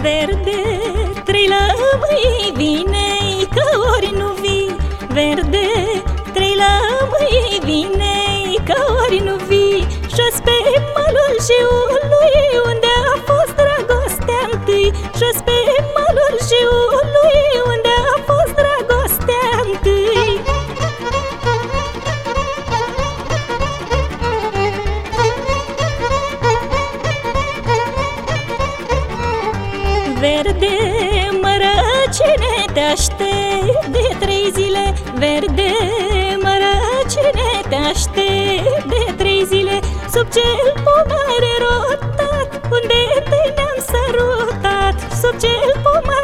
Verde, trei lămâi vine că ori nu vii. Verde, trei lămâi vine că ori nu vii. Jos pe malul jiului Verde, mărăcine, te aștept de trei zile. Verde, mărăcine, te aștept de trei zile. Sub cel pomare rotat, unde te ne-am sărutat. Sub cel pomare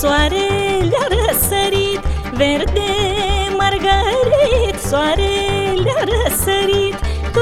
soarele a răsărit Verde, margarit, soarele a răsărit Tu,